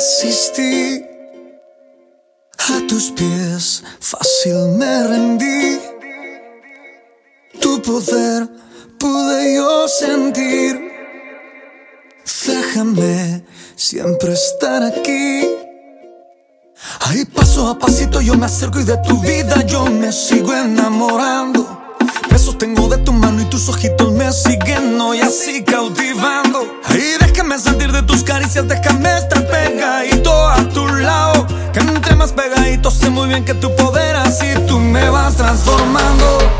resistí. A tus pies fácil me rendí. Tu poder pude yo sentir. Déjame siempre estar aquí. Ahí paso a pasito yo me acerco y de tu vida yo me sigo enamorando. Me sostengo de tu mano y tus ojitos me siguen hoy así cautivando. Ahí déjame sentir de tus caricias, déjame estar pegadito a tu lado. Que entre más pegadito sé muy bien que tu poder así tú me vas transformando.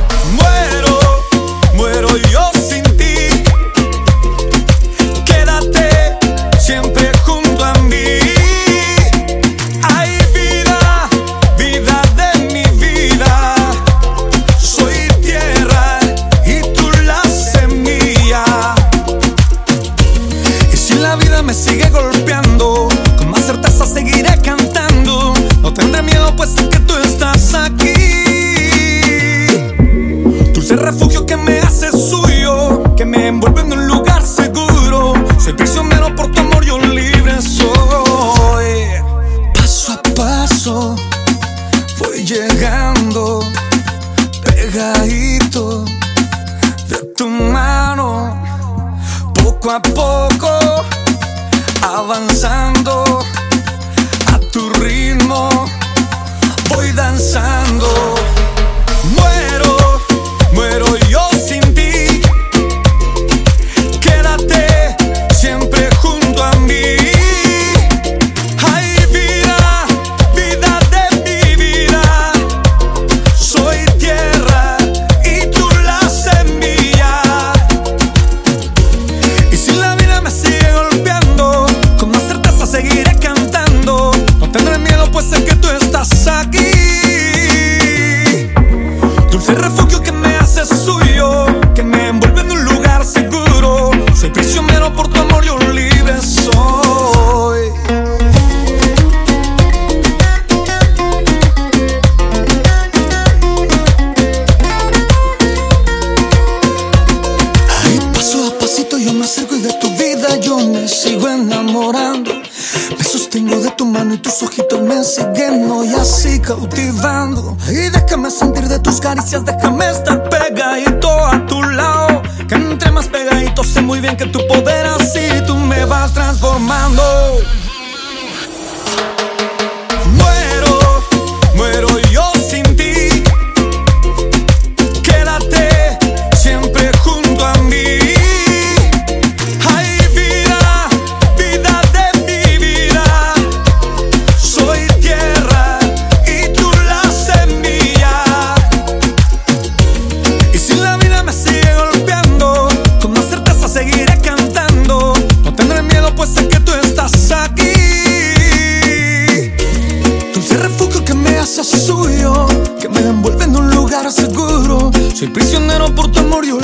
Sigue golpeando, con más certeza seguiré cantando. No tendré miedo, pues sé que tú estás aquí. Dulce refugio que me hace suyo, que me envuelve en un lugar seguro. Soy prisionero por tu amor, yo libre soy. Paso a paso, voy llegando, pegadito de tu mano, poco a poco, avanzando a tu ritmo, voy danzando. Y tus ojitos me siguen hoy así cautivando. Y déjame sentir de tus caricias, déjame estar pegadito a tu lado. Que entre más pegadito sé muy bien que tu poder así tú me vas transformando. Envuelve en un lugar seguro. Soy prisionero por tu amor, yo.